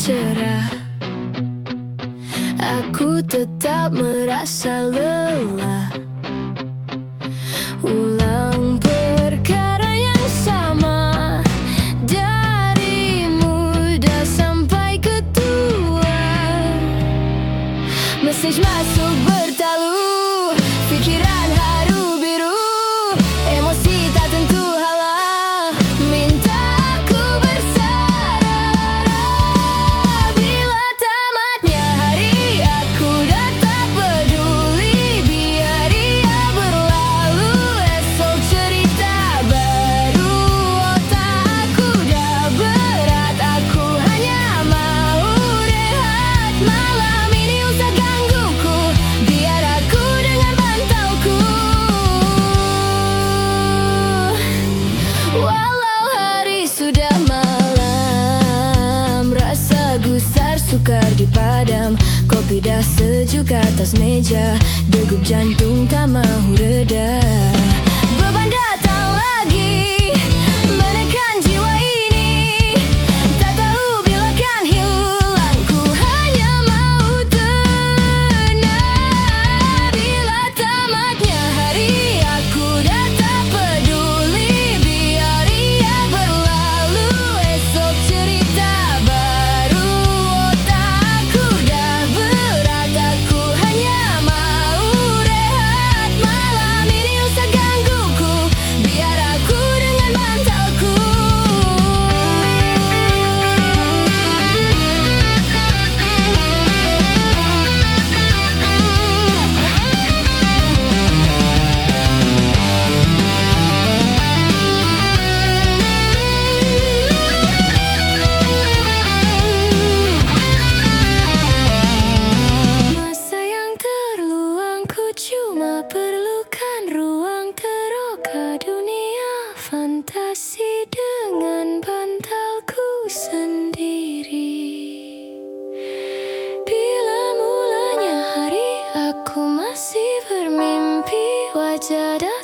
cerah Aku tetap merasa lelah. Ulang sukar dipadam Kopi dah sejuk atas meja. Degup jantung tak mahu redah da da